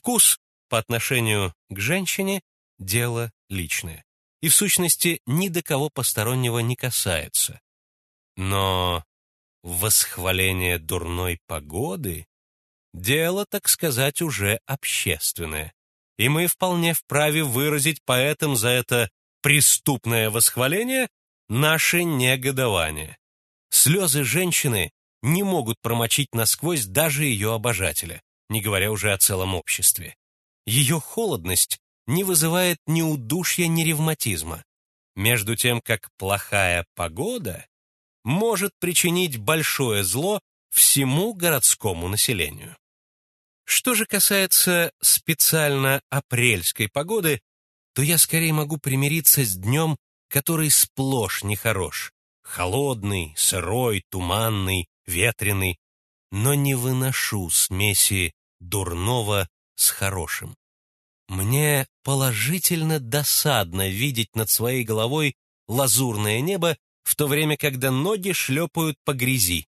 Вкус по отношению к женщине – дело личное. И в сущности ни до кого постороннего не касается. Но восхваление дурной погоды – дело, так сказать, уже общественное. И мы вполне вправе выразить поэтам за это преступное восхваление наше негодование. Слезы женщины не могут промочить насквозь даже ее обожателя, не говоря уже о целом обществе. Ее холодность не вызывает ни удушья, ни ревматизма, между тем как плохая погода может причинить большое зло всему городскому населению. Что же касается специально апрельской погоды, то я скорее могу примириться с днем, который сплошь нехорош, холодный, сырой, туманный, ветреный, но не выношу смеси дурного с хорошим. Мне положительно досадно видеть над своей головой лазурное небо, в то время, когда ноги шлепают по грязи.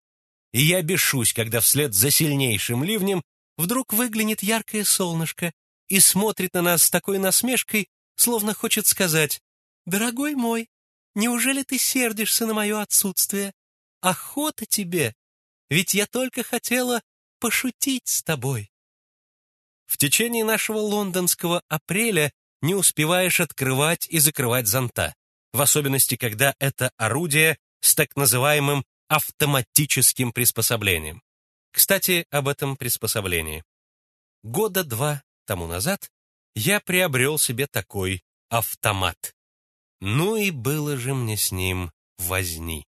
И я бешусь, когда вслед за сильнейшим ливнем вдруг выглянет яркое солнышко и смотрит на нас с такой насмешкой, словно хочет сказать, «Дорогой мой, неужели ты сердишься на мое отсутствие? Охота тебе, ведь я только хотела пошутить с тобой». В течение нашего лондонского апреля не успеваешь открывать и закрывать зонта, в особенности, когда это орудие с так называемым автоматическим приспособлением. Кстати, об этом приспособлении. Года два тому назад я приобрел себе такой автомат. Ну и было же мне с ним возни.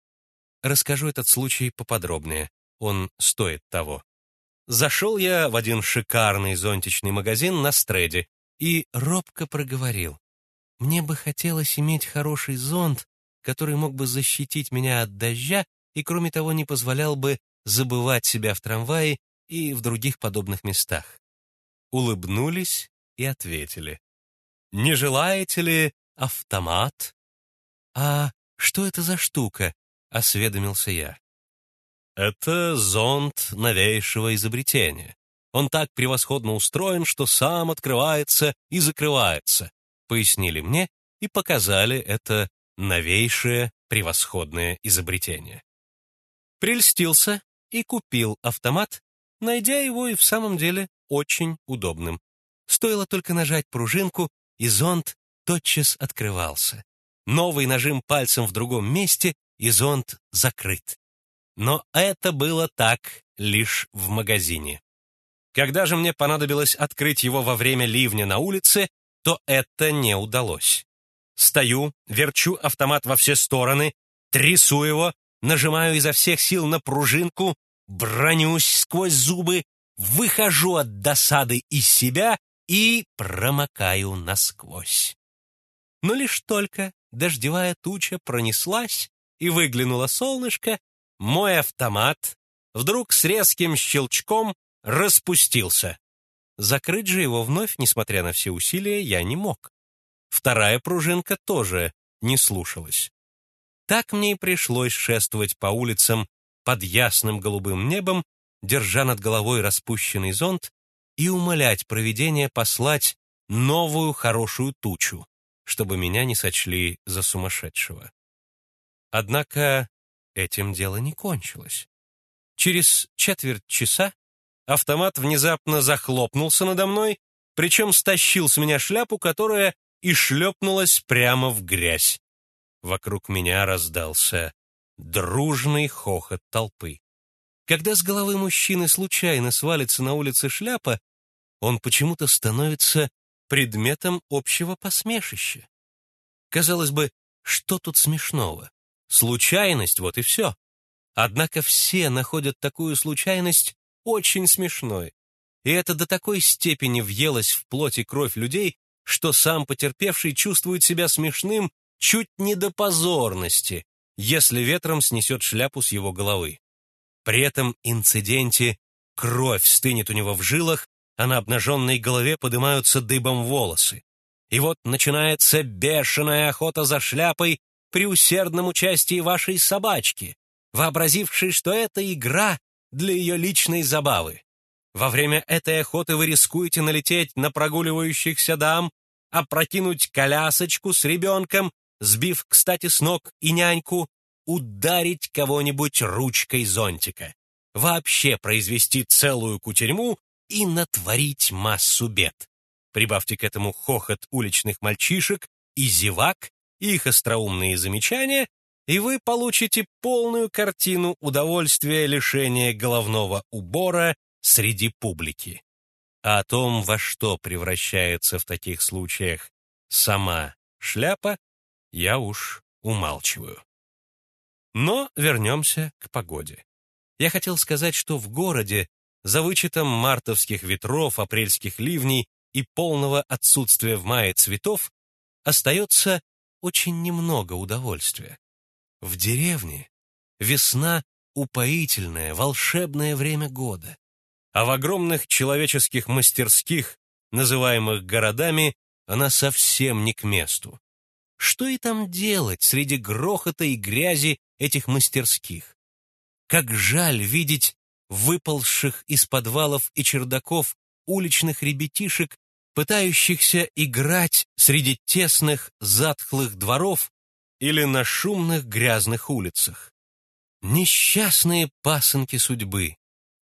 Расскажу этот случай поподробнее, он стоит того. Зашел я в один шикарный зонтичный магазин на стреде и робко проговорил. Мне бы хотелось иметь хороший зонт, который мог бы защитить меня от дождя и, кроме того, не позволял бы забывать себя в трамвае и в других подобных местах. Улыбнулись и ответили. «Не желаете ли автомат?» «А что это за штука?» — осведомился я. Это зонт новейшего изобретения. Он так превосходно устроен, что сам открывается и закрывается, пояснили мне и показали это новейшее превосходное изобретение. Прельстился и купил автомат, найдя его и в самом деле очень удобным. Стоило только нажать пружинку, и зонт тотчас открывался. Новый нажим пальцем в другом месте, и зонт закрыт. Но это было так лишь в магазине. Когда же мне понадобилось открыть его во время ливня на улице, то это не удалось. Стою, верчу автомат во все стороны, трясу его, нажимаю изо всех сил на пружинку, бронюсь сквозь зубы, выхожу от досады из себя и промокаю насквозь. Но лишь только дождевая туча пронеслась и выглянуло солнышко, мой автомат вдруг с резким щелчком распустился. Закрыть же его вновь, несмотря на все усилия, я не мог. Вторая пружинка тоже не слушалась. Так мне и пришлось шествовать по улицам под ясным голубым небом, держа над головой распущенный зонт и умолять провидение послать новую хорошую тучу, чтобы меня не сочли за сумасшедшего. Однако Этим дело не кончилось. Через четверть часа автомат внезапно захлопнулся надо мной, причем стащил с меня шляпу, которая и шлепнулась прямо в грязь. Вокруг меня раздался дружный хохот толпы. Когда с головы мужчины случайно свалится на улице шляпа, он почему-то становится предметом общего посмешища. Казалось бы, что тут смешного? Случайность, вот и все. Однако все находят такую случайность очень смешной. И это до такой степени въелось в плоть и кровь людей, что сам потерпевший чувствует себя смешным чуть не до позорности, если ветром снесет шляпу с его головы. При этом инциденте кровь стынет у него в жилах, а на обнаженной голове поднимаются дыбом волосы. И вот начинается бешеная охота за шляпой, при усердном участии вашей собачки, вообразившей, что это игра для ее личной забавы. Во время этой охоты вы рискуете налететь на прогуливающихся дам, опрокинуть колясочку с ребенком, сбив, кстати, с ног и няньку, ударить кого-нибудь ручкой зонтика, вообще произвести целую кутерьму и натворить массу бед. Прибавьте к этому хохот уличных мальчишек и зевак, их остроумные замечания, и вы получите полную картину удовольствия лишения головного убора среди публики. А о том, во что превращается в таких случаях сама шляпа, я уж умалчиваю. Но вернемся к погоде. Я хотел сказать, что в городе, за вычетом мартовских ветров, апрельских ливней и полного отсутствия в мае цветов, остается очень немного удовольствия. В деревне весна — упоительное, волшебное время года, а в огромных человеческих мастерских, называемых городами, она совсем не к месту. Что и там делать среди грохота и грязи этих мастерских? Как жаль видеть выползших из подвалов и чердаков уличных ребятишек, пытающихся играть среди тесных затхлых дворов или на шумных грязных улицах. Несчастные пасынки судьбы,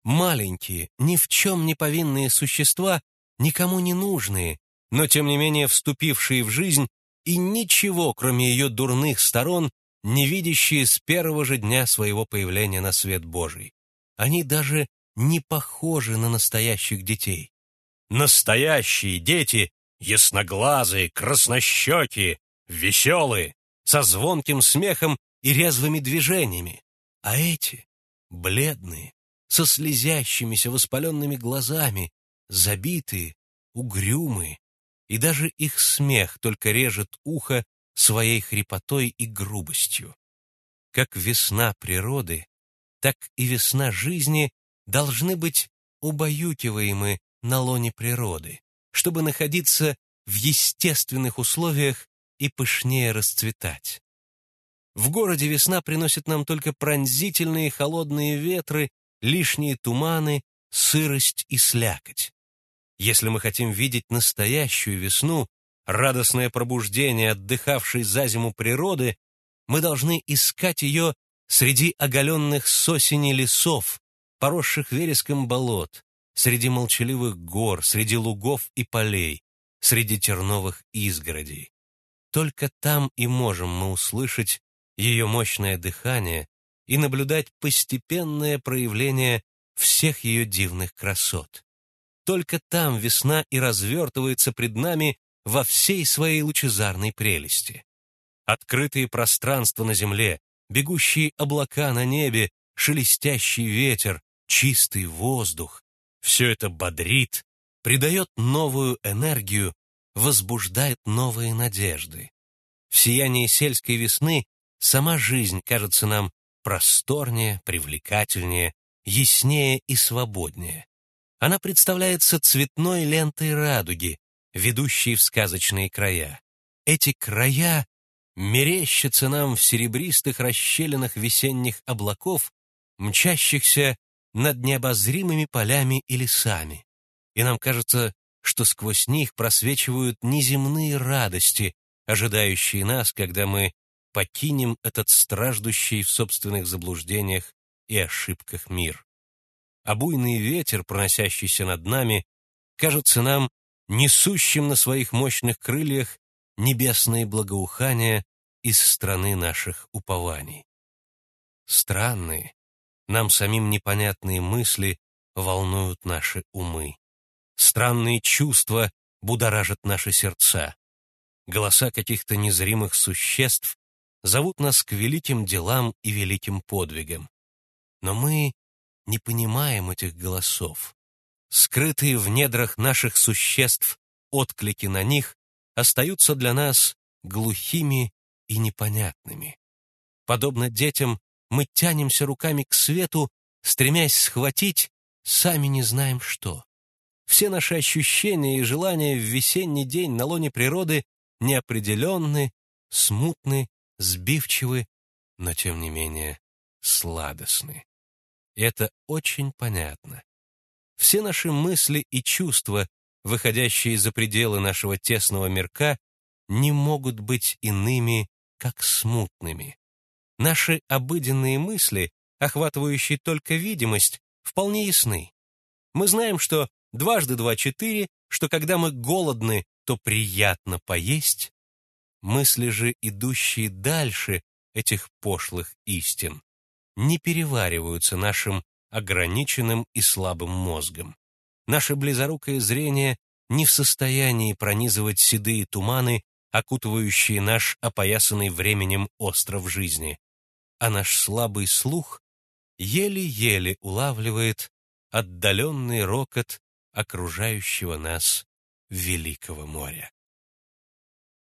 маленькие, ни в чем не повинные существа, никому не нужные, но тем не менее вступившие в жизнь и ничего, кроме ее дурных сторон, не видящие с первого же дня своего появления на свет Божий. Они даже не похожи на настоящих детей. Настоящие дети ясноглазые, краснощекие, веселые, со звонким смехом и резвыми движениями. А эти — бледные, со слезящимися воспаленными глазами, забитые, угрюмые, и даже их смех только режет ухо своей хрипотой и грубостью. Как весна природы, так и весна жизни должны быть убаюкиваемы на лоне природы, чтобы находиться в естественных условиях и пышнее расцветать. В городе весна приносит нам только пронзительные холодные ветры, лишние туманы, сырость и слякоть. Если мы хотим видеть настоящую весну, радостное пробуждение отдыхавшей за зиму природы, мы должны искать ее среди оголенных с осени лесов, поросших вереском болот, среди молчаливых гор, среди лугов и полей, среди терновых изгородей. Только там и можем мы услышать ее мощное дыхание и наблюдать постепенное проявление всех ее дивных красот. Только там весна и развертывается пред нами во всей своей лучезарной прелести. Открытые пространства на земле, бегущие облака на небе, шелестящий ветер, чистый воздух — все это бодрит, придает новую энергию, возбуждает новые надежды. В сиянии сельской весны сама жизнь кажется нам просторнее, привлекательнее, яснее и свободнее. Она представляется цветной лентой радуги, ведущей в сказочные края. Эти края мерещатся нам в серебристых расщелинах весенних облаков, мчащихся над необозримыми полями и лесами. И нам кажется, что сквозь них просвечивают неземные радости, ожидающие нас, когда мы покинем этот страждущий в собственных заблуждениях и ошибках мир а буйный ветер, проносящийся над нами, кажется нам несущим на своих мощных крыльях небесные благоухания из страны наших упований. Странные, нам самим непонятные мысли волнуют наши умы. Странные чувства будоражат наши сердца. Голоса каких-то незримых существ зовут нас к великим делам и великим подвигам. Но мы не понимаем этих голосов. Скрытые в недрах наших существ отклики на них остаются для нас глухими и непонятными. Подобно детям, мы тянемся руками к свету, стремясь схватить, сами не знаем что. Все наши ощущения и желания в весенний день на лоне природы неопределенны, смутны, сбивчивы, но тем не менее сладостны. Это очень понятно. все наши мысли и чувства, выходящие за пределы нашего тесного мирка, не могут быть иными, как смутными. Наши обыденные мысли, охватывающие только видимость, вполне ясны. Мы знаем, что дважды два — четыре, что когда мы голодны, то приятно поесть. Мысли же, идущие дальше этих пошлых истин, не перевариваются нашим ограниченным и слабым мозгом. Наше близорукое зрение не в состоянии пронизывать седые туманы, окутывающие наш опоясанный временем остров жизни, а наш слабый слух еле-еле улавливает отдаленный рокот окружающего нас Великого моря.